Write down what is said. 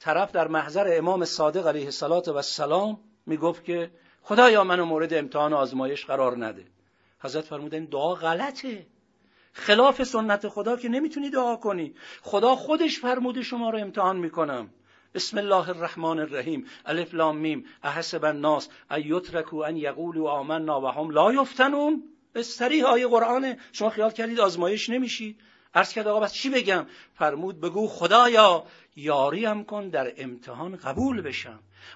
طرف در محضر امام صادق علیه السلام می‌گفت که خدایا منو مورد امتحان آزمایش قرار نده. حضرت فرمودن دعا غلطه. خلاف سنت خدا که نمی‌تونی دعا کنی. خدا خودش فرموده شما رو امتحان می‌کنم. بسم الله الرحمن الرحیم. الف لام میم. احسب الناس ان یترکوا ان یقولوا آمنا و هم لا یفتنون. صریح آیه قرآنه. شما خیال کردید آزمایش نمیشید عرض کرد آقا بس چی بگم؟ فرمود بگو خدایا یاریم کن در امتحان قبول بشم.